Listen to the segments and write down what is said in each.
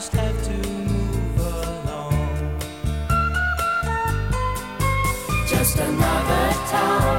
just have to move along. Just another town.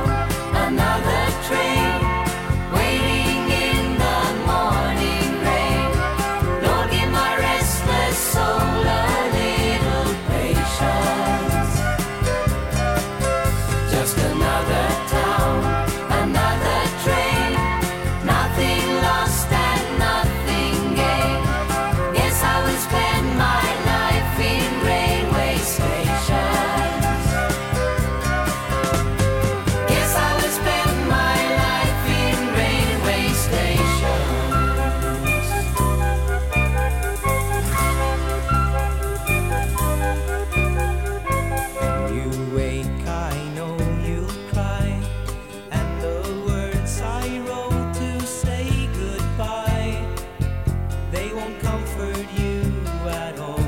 won't comfort you at all.